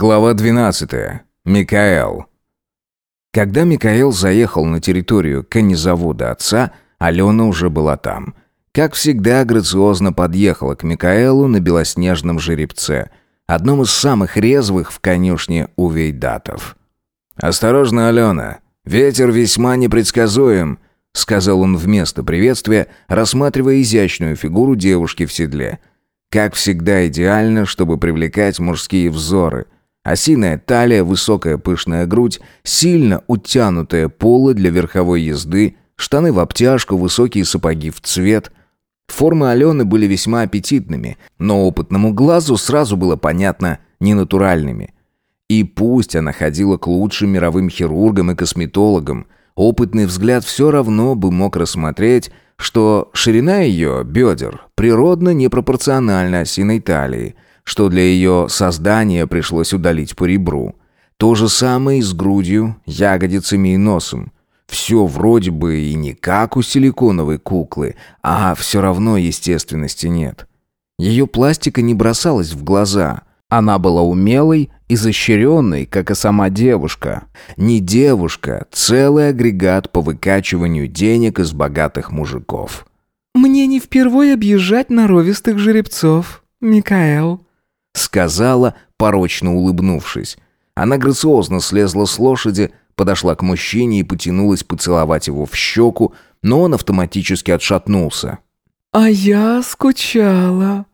Глава 12. Микаэл. Когда Микаэл заехал на территорию конезавода отца, Алена уже была там. Как всегда, грациозно подъехала к Микаэлу на белоснежном жеребце, одном из самых резвых в конюшне у вейдатов. «Осторожно, Алена, ветер весьма непредсказуем», — сказал он вместо приветствия, рассматривая изящную фигуру девушки в седле. Как всегда идеально, чтобы привлекать мужские взоры — Осиная талия, высокая пышная грудь, сильно утянутая полы для верховой езды, штаны в обтяжку, высокие сапоги в цвет. Формы Алены были весьма аппетитными, но опытному глазу сразу было понятно ненатуральными. И пусть она ходила к лучшим мировым хирургам и косметологам, опытный взгляд все равно бы мог рассмотреть, что ширина ее бедер природно непропорциональна осиной талии – что для ее создания пришлось удалить по ребру. То же самое и с грудью, ягодицами и носом. Все вроде бы и не как у силиконовой куклы, а все равно естественности нет. Ее пластика не бросалась в глаза. Она была умелой, изощренной, как и сама девушка. Не девушка, целый агрегат по выкачиванию денег из богатых мужиков. «Мне не впервой объезжать норовистых жеребцов, Микаэл», сказала, порочно улыбнувшись. Она грациозно слезла с лошади, подошла к мужчине и потянулась поцеловать его в щеку, но он автоматически отшатнулся. «А я скучала»,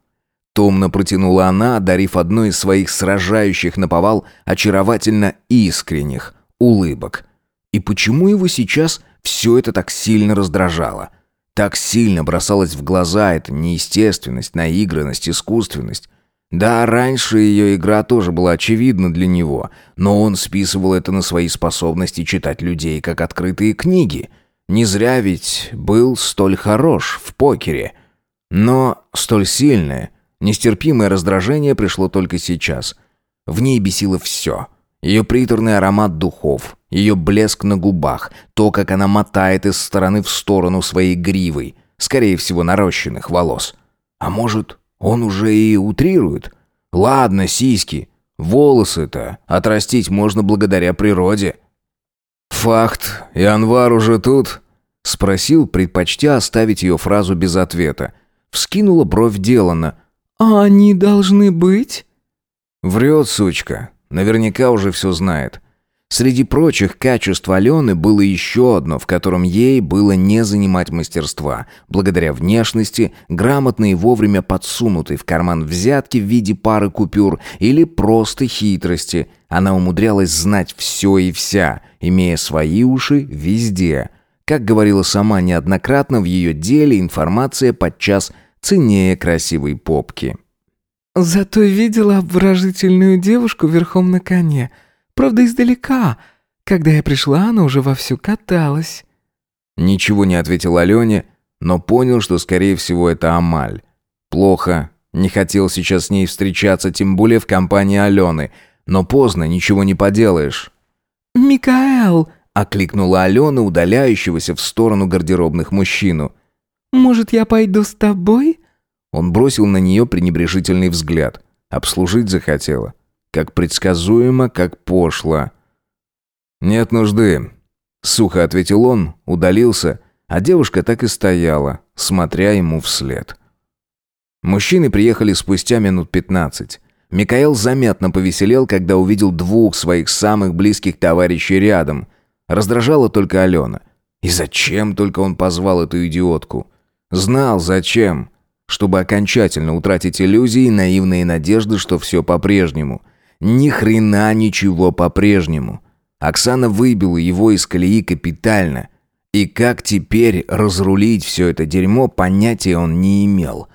Томно протянула она, одарив одной из своих сражающих наповал очаровательно искренних улыбок. И почему его сейчас все это так сильно раздражало? Так сильно бросалась в глаза эта неестественность, наигранность, искусственность. Да, раньше ее игра тоже была очевидна для него, но он списывал это на свои способности читать людей как открытые книги. Не зря ведь был столь хорош в покере. Но столь сильное, нестерпимое раздражение пришло только сейчас. В ней бесило все. Ее приторный аромат духов, ее блеск на губах, то, как она мотает из стороны в сторону своей гривой, скорее всего, нарощенных волос. А может, он уже и утрирует. Ладно, сиськи. Волосы-то отрастить можно благодаря природе. «Факт, и Анвар уже тут?» Спросил, предпочтя оставить ее фразу без ответа. Вскинула бровь Делана. «А они должны быть?» Врет, сучка. Наверняка уже все знает. Среди прочих качеств Алены было еще одно, в котором ей было не занимать мастерства, благодаря внешности, грамотной и вовремя подсунутой в карман взятки в виде пары купюр или просто хитрости. Она умудрялась знать все и вся, имея свои уши везде. Как говорила сама неоднократно, в ее деле информация подчас ценнее красивой попки. «Зато видела обворожительную девушку верхом на коне», Правда, издалека. Когда я пришла, она уже вовсю каталась». Ничего не ответил Алене, но понял, что, скорее всего, это Амаль. Плохо. Не хотел сейчас с ней встречаться, тем более в компании Алены. Но поздно, ничего не поделаешь. «Микаэл!» — окликнула Алена, удаляющегося в сторону гардеробных мужчину. «Может, я пойду с тобой?» Он бросил на нее пренебрежительный взгляд. Обслужить захотела. Как предсказуемо, как пошло. «Нет нужды», — сухо ответил он, удалился, а девушка так и стояла, смотря ему вслед. Мужчины приехали спустя минут пятнадцать. Микаэл заметно повеселел, когда увидел двух своих самых близких товарищей рядом. Раздражала только Алена. И зачем только он позвал эту идиотку? Знал, зачем. Чтобы окончательно утратить иллюзии и наивные надежды, что все по-прежнему — ни хрена ничего по-прежнему. Оксана выбила его из колеи капитально. И как теперь разрулить все это дерьмо, понятия он не имел.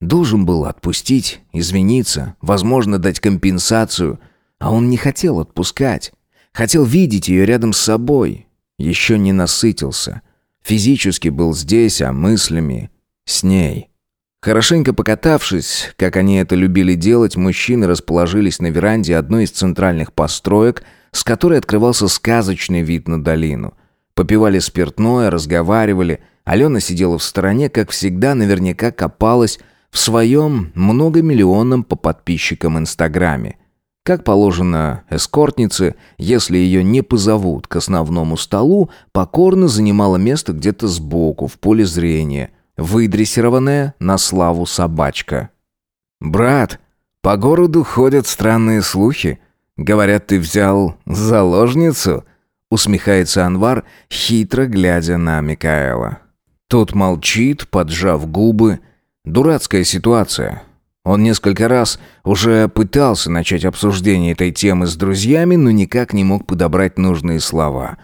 Должен был отпустить, извиниться, возможно, дать компенсацию. А он не хотел отпускать. Хотел видеть ее рядом с собой. Еще не насытился. Физически был здесь, а мыслями с ней. Хорошенько покатавшись, как они это любили делать, мужчины расположились на веранде одной из центральных построек, с которой открывался сказочный вид на долину. Попивали спиртное, разговаривали. Алена сидела в стороне, как всегда, наверняка копалась в своем многомиллионном по подписчикам Инстаграме. Как положено эскортнице, если ее не позовут к основному столу, покорно занимала место где-то сбоку, в поле зрения, выдрессированная на славу собачка. «Брат, по городу ходят странные слухи. Говорят, ты взял заложницу?» усмехается Анвар, хитро глядя на Микаэла. Тот молчит, поджав губы. Дурацкая ситуация. Он несколько раз уже пытался начать обсуждение этой темы с друзьями, но никак не мог подобрать нужные слова.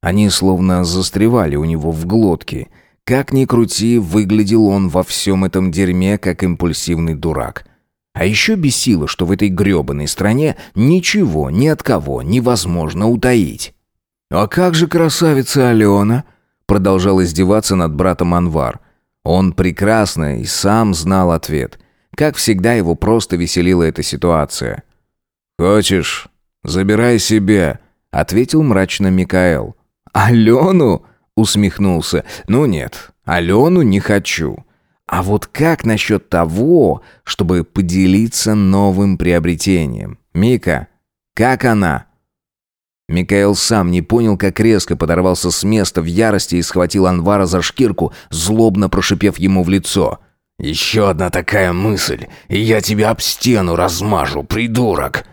Они словно застревали у него в глотке. Как ни крути, выглядел он во всем этом дерьме, как импульсивный дурак. А еще бесило, что в этой гребаной стране ничего ни от кого невозможно утаить. «А как же красавица Алена?» Продолжал издеваться над братом Анвар. Он прекрасно и сам знал ответ. Как всегда, его просто веселила эта ситуация. «Хочешь, забирай себе», — ответил мрачно Микаэл. «Алену?» — усмехнулся. «Ну нет, Алену не хочу. А вот как насчет того, чтобы поделиться новым приобретением? Мика, как она?» Микаэл сам не понял, как резко подорвался с места в ярости и схватил Анвара за шкирку, злобно прошипев ему в лицо. «Еще одна такая мысль, и я тебя об стену размажу, придурок!»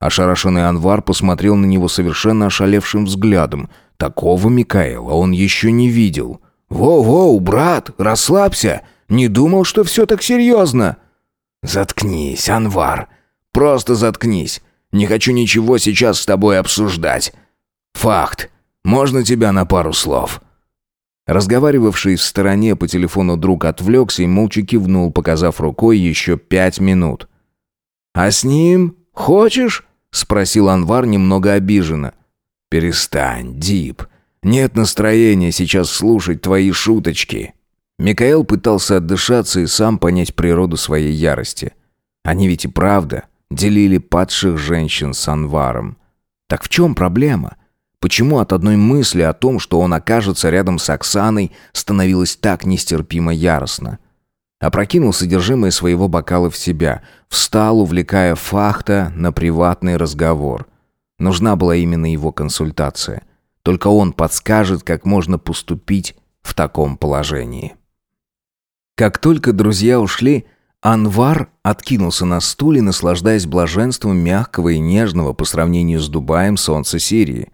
Ошарашенный Анвар посмотрел на него совершенно ошалевшим взглядом. Такого Микаэла он еще не видел. «Воу-воу, брат, расслабься! Не думал, что все так серьезно!» «Заткнись, Анвар! Просто заткнись! Не хочу ничего сейчас с тобой обсуждать. Факт. Можно тебя на пару слов?» Разговаривавший в стороне по телефону друг отвлекся и молча кивнул, показав рукой еще пять минут. «А с ним? Хочешь?» — спросил Анвар немного обиженно. «Перестань, Дип. Нет настроения сейчас слушать твои шуточки». Микаэл пытался отдышаться и сам понять природу своей ярости. Они ведь и правда делили падших женщин с Анваром. Так в чем проблема? Почему от одной мысли о том, что он окажется рядом с Оксаной, становилось так нестерпимо яростно? Опрокинул содержимое своего бокала в себя, встал, увлекая Фахта на приватный разговор. Нужна была именно его консультация. Только он подскажет, как можно поступить в таком положении. Как только друзья ушли, Анвар откинулся на стуле, наслаждаясь блаженством мягкого и нежного по сравнению с Дубаем солнца Сирии.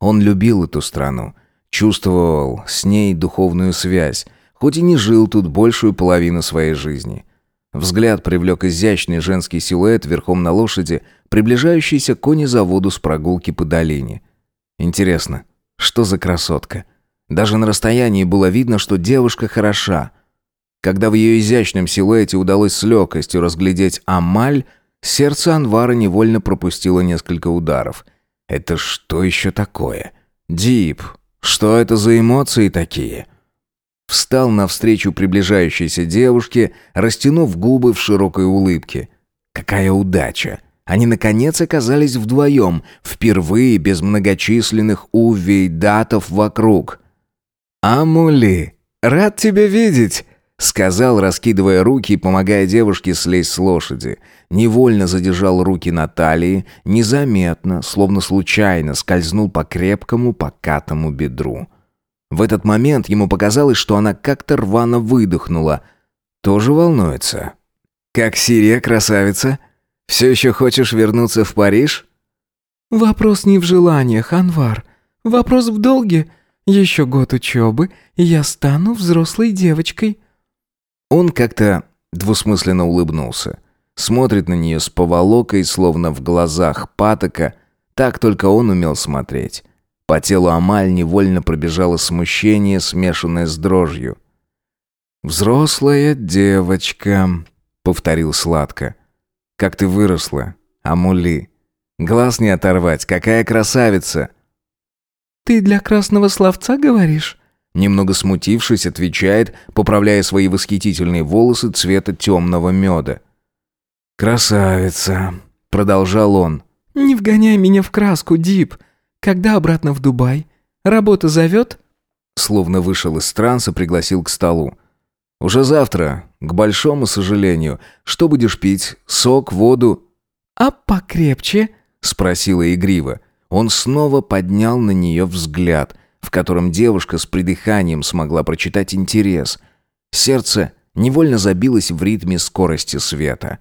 Он любил эту страну, чувствовал с ней духовную связь, хоть и не жил тут большую половину своей жизни. Взгляд привлек изящный женский силуэт верхом на лошади, приближающийся к конезаводу с прогулки по долине. Интересно, что за красотка? Даже на расстоянии было видно, что девушка хороша — когда в ее изящном силуэте удалось с легкостью разглядеть Амаль, сердце Анвара невольно пропустило несколько ударов. «Это что еще такое? Дип, что это за эмоции такие?» Встал навстречу приближающейся девушке, растянув губы в широкой улыбке. «Какая удача!» Они, наконец, оказались вдвоем, впервые без многочисленных увей датов вокруг. «Амули, рад тебя видеть!» Сказал, раскидывая руки и помогая девушке слезть с лошади. Невольно задержал руки на талии, незаметно, словно случайно, скользнул по крепкому, покатому бедру. В этот момент ему показалось, что она как-то рвано выдохнула. Тоже волнуется. «Как Сирия, красавица? Все еще хочешь вернуться в Париж?» «Вопрос не в желаниях, Анвар. Вопрос в долге. Еще год учебы, и я стану взрослой девочкой». Он как-то двусмысленно улыбнулся. Смотрит на нее с поволокой, словно в глазах патока. Так только он умел смотреть. По телу Амаль невольно пробежало смущение, смешанное с дрожью. «Взрослая девочка», — повторил сладко. «Как ты выросла, Амули. Глаз не оторвать, какая красавица!» «Ты для красного словца говоришь?» Немного смутившись, отвечает, поправляя свои восхитительные волосы цвета темного меда. «Красавица», — продолжал он. «Не вгоняй меня в краску, Дип. Когда обратно в Дубай? Работа зовет?» Словно вышел из транса, пригласил к столу. «Уже завтра, к большому сожалению. Что будешь пить? Сок, воду?» «А покрепче?» — спросила игриво. Он снова поднял на нее взгляд, в котором девушка с придыханием смогла прочитать интерес. Сердце невольно забилось в ритме скорости света.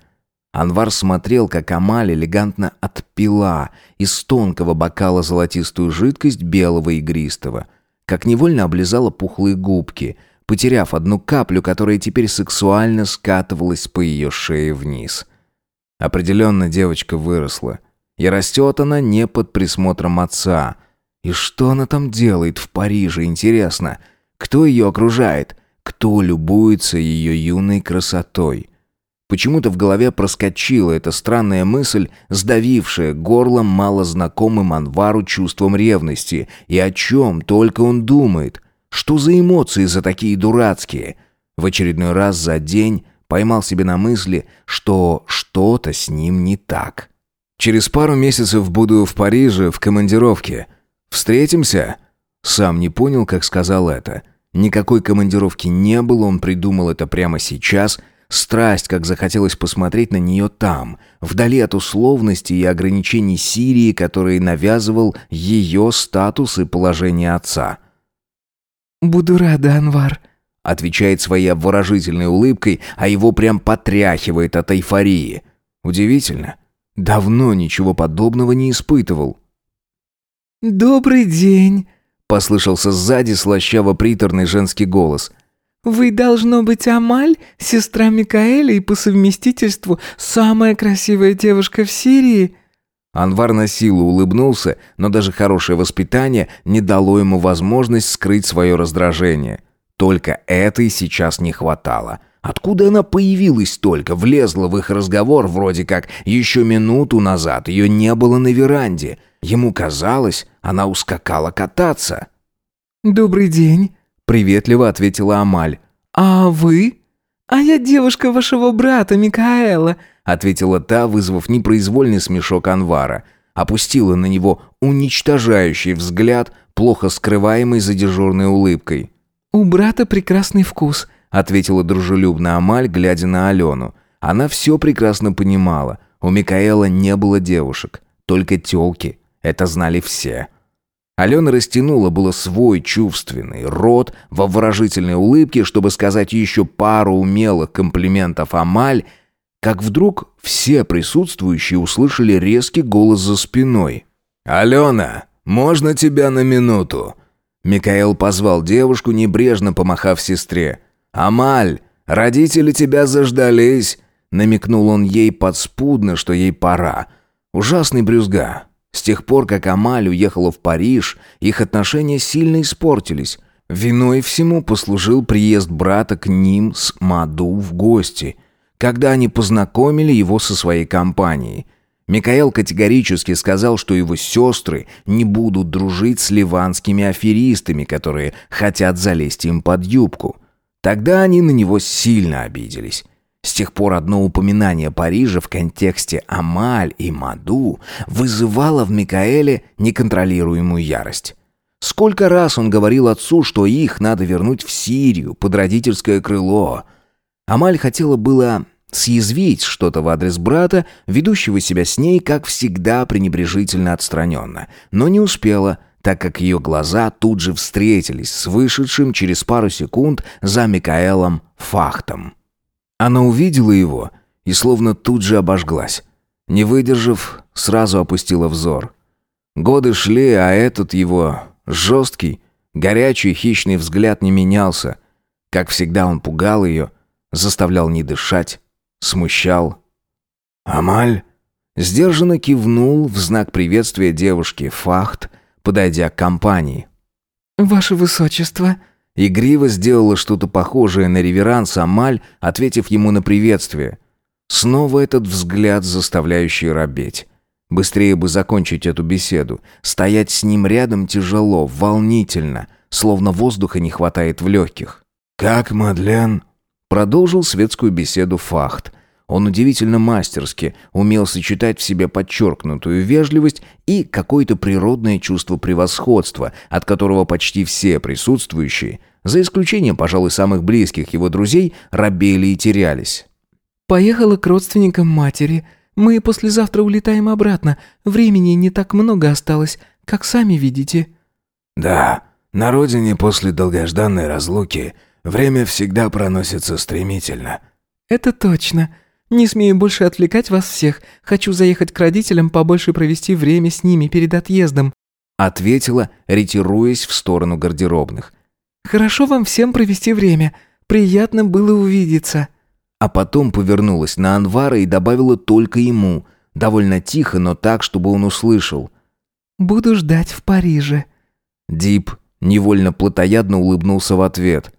Анвар смотрел, как Амаль элегантно отпила из тонкого бокала золотистую жидкость белого игристого, как невольно облизала пухлые губки, потеряв одну каплю, которая теперь сексуально скатывалась по ее шее вниз. Определенно девочка выросла. И растет она не под присмотром отца. И что она там делает в Париже, интересно? Кто ее окружает? Кто любуется ее юной красотой? Почему-то в голове проскочила эта странная мысль, сдавившая горлом малознакомым Анвару чувством ревности. И о чем только он думает? Что за эмоции за такие дурацкие? В очередной раз за день поймал себе на мысли, что что-то с ним не так. «Через пару месяцев буду в Париже в командировке. Встретимся?» Сам не понял, как сказал это. Никакой командировки не было, он придумал это прямо сейчас – Страсть, как захотелось посмотреть на нее там, вдали от условностей и ограничений Сирии, которые навязывал ее статус и положение отца. «Буду рада, Анвар», — отвечает своей обворожительной улыбкой, а его прям потряхивает от эйфории. Удивительно. Давно ничего подобного не испытывал. «Добрый день», — послышался сзади слащаво-приторный женский голос — «Вы, должно быть, Амаль, сестра Микаэля и по совместительству самая красивая девушка в Сирии?» Анвар на силу улыбнулся, но даже хорошее воспитание не дало ему возможность скрыть свое раздражение. Только этой сейчас не хватало. Откуда она появилась только, влезла в их разговор вроде как еще минуту назад, ее не было на веранде. Ему казалось, она ускакала кататься. «Добрый день», Приветливо ответила Амаль. «А вы?» «А я девушка вашего брата Микаэла», ответила та, вызвав непроизвольный смешок Анвара. Опустила на него уничтожающий взгляд, плохо скрываемый за дежурной улыбкой. «У брата прекрасный вкус», ответила дружелюбно Амаль, глядя на Алену. Она все прекрасно понимала. У Микаэла не было девушек, только тёлки. Это знали все. Алена растянула было свой чувственный рот во выражительной улыбке, чтобы сказать еще пару умелых комплиментов Амаль, как вдруг все присутствующие услышали резкий голос за спиной. «Алена, можно тебя на минуту?» Микаэл позвал девушку, небрежно помахав сестре. «Амаль, родители тебя заждались!» Намекнул он ей подспудно, что ей пора. Ужасный брюзга, с тех пор, как Амаль уехала в Париж, их отношения сильно испортились. Виной всему послужил приезд брата к ним с Маду в гости, когда они познакомили его со своей компанией. Микаэл категорически сказал, что его сестры не будут дружить с ливанскими аферистами, которые хотят залезть им под юбку. Тогда они на него сильно обиделись. С тех пор одно упоминание Парижа в контексте Амаль и Маду вызывало в Микаэле неконтролируемую ярость. Сколько раз он говорил отцу, что их надо вернуть в Сирию, под родительское крыло. Амаль хотела было съязвить что-то в адрес брата, ведущего себя с ней, как всегда, пренебрежительно отстраненно, но не успела, так как ее глаза тут же встретились с вышедшим через пару секунд за Микаэлом Фахтом. Она увидела его и словно тут же обожглась. Не выдержав, сразу опустила взор. Годы шли, а этот его жесткий, горячий, хищный взгляд не менялся. Как всегда он пугал ее, заставлял не дышать, смущал. «Амаль?» Сдержанно кивнул в знак приветствия девушки Фахт, подойдя к компании. «Ваше высочество», Игриво сделала что-то похожее на реверанс Амаль, ответив ему на приветствие. Снова этот взгляд, заставляющий робеть. Быстрее бы закончить эту беседу. Стоять с ним рядом тяжело, волнительно, словно воздуха не хватает в легких. «Как, Мадлен?» Продолжил светскую беседу Фахт. Он удивительно мастерски умел сочетать в себе подчеркнутую вежливость и какое-то природное чувство превосходства, от которого почти все присутствующие, за исключением, пожалуй, самых близких его друзей, робели и терялись. «Поехала к родственникам матери. Мы послезавтра улетаем обратно. Времени не так много осталось, как сами видите». «Да, на родине после долгожданной разлуки время всегда проносится стремительно». «Это точно. Не смею больше отвлекать вас всех. Хочу заехать к родителям, побольше провести время с ними перед отъездом», ответила, ретируясь в сторону гардеробных. «Хорошо вам всем провести время. Приятно было увидеться». А потом повернулась на Анвара и добавила только ему, довольно тихо, но так, чтобы он услышал. «Буду ждать в Париже». Дип невольно плотоядно улыбнулся в ответ.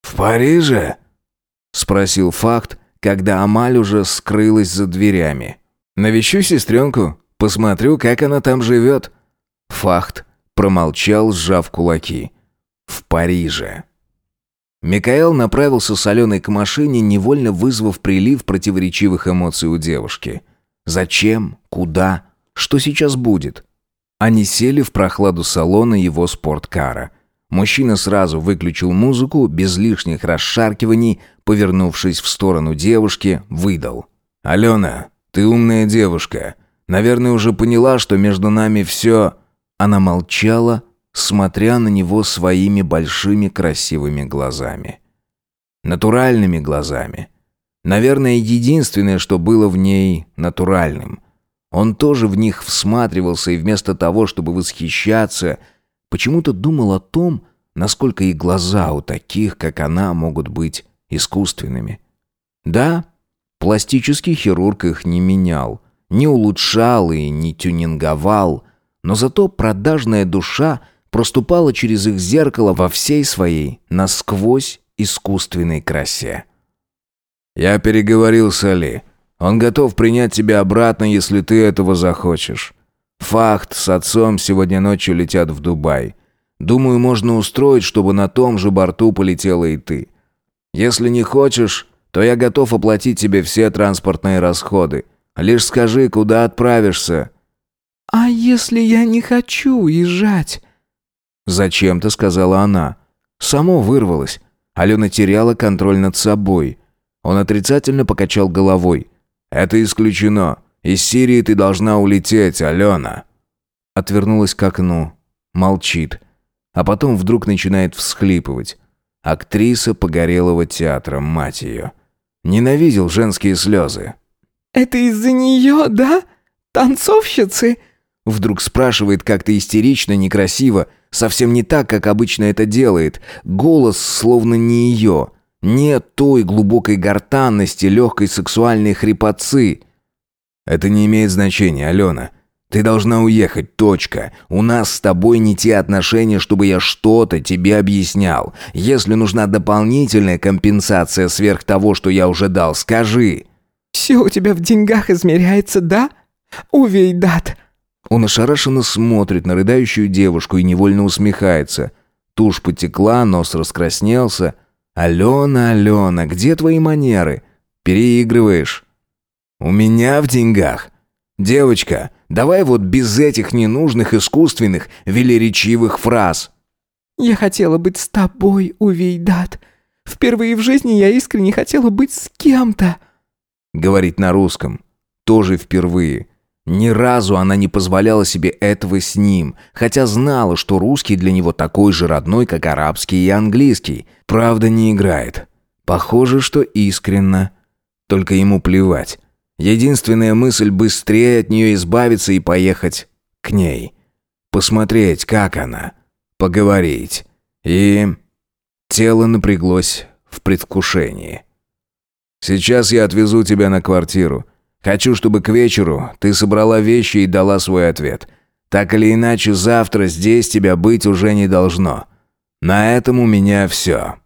«В Париже?» — спросил Факт, когда Амаль уже скрылась за дверями. «Навещу сестренку, посмотрю, как она там живет». Фахт промолчал, сжав кулаки. «В Париже». Микаэл направился с Аленой к машине, невольно вызвав прилив противоречивых эмоций у девушки. Зачем? Куда? Что сейчас будет? Они сели в прохладу салона его спорткара. Мужчина сразу выключил музыку, без лишних расшаркиваний, повернувшись в сторону девушки, выдал. «Алена, ты умная девушка. Наверное, уже поняла, что между нами все...» Она молчала, смотря на него своими большими красивыми глазами. Натуральными глазами. Наверное, единственное, что было в ней натуральным. Он тоже в них всматривался и вместо того, чтобы восхищаться, почему-то думал о том, насколько и глаза у таких, как она, могут быть искусственными. Да, пластический хирург их не менял, не улучшал и не тюнинговал, но зато продажная душа проступала через их зеркало во всей своей насквозь искусственной красе. «Я переговорил с Али. Он готов принять тебя обратно, если ты этого захочешь. Фахт с отцом сегодня ночью летят в Дубай. Думаю, можно устроить, чтобы на том же борту полетела и ты. Если не хочешь, то я готов оплатить тебе все транспортные расходы. Лишь скажи, куда отправишься». «А если я не хочу уезжать?» «Зачем-то», — сказала она. Само вырвалось. Алена теряла контроль над собой. Он отрицательно покачал головой. «Это исключено. Из Сирии ты должна улететь, Алена». Отвернулась к окну. Молчит. А потом вдруг начинает всхлипывать. Актриса погорелого театра, мать ее. Ненавидел женские слезы. «Это из-за нее, да? Танцовщицы?» Вдруг спрашивает как-то истерично, некрасиво, совсем не так, как обычно это делает. Голос словно не ее. Нет той глубокой гортанности, легкой сексуальной хрипотцы. Это не имеет значения, Алена. Ты должна уехать, точка. У нас с тобой не те отношения, чтобы я что-то тебе объяснял. Если нужна дополнительная компенсация сверх того, что я уже дал, скажи. Все у тебя в деньгах измеряется, да? Увейдат. Он ошарашенно смотрит на рыдающую девушку и невольно усмехается. Тушь потекла, нос раскраснелся. «Алена, Алена, где твои манеры? Переигрываешь». «У меня в деньгах. Девочка, давай вот без этих ненужных искусственных велеречивых фраз». «Я хотела быть с тобой, Увейдат. Впервые в жизни я искренне хотела быть с кем-то». Говорит на русском. Тоже впервые. Ни разу она не позволяла себе этого с ним, хотя знала, что русский для него такой же родной, как арабский и английский. Правда, не играет. Похоже, что искренно. Только ему плевать. Единственная мысль быстрее от нее избавиться и поехать к ней. Посмотреть, как она. Поговорить. И... Тело напряглось в предвкушении. «Сейчас я отвезу тебя на квартиру. Хочу, чтобы к вечеру ты собрала вещи и дала свой ответ. Так или иначе, завтра здесь тебя быть уже не должно. На этом у меня все».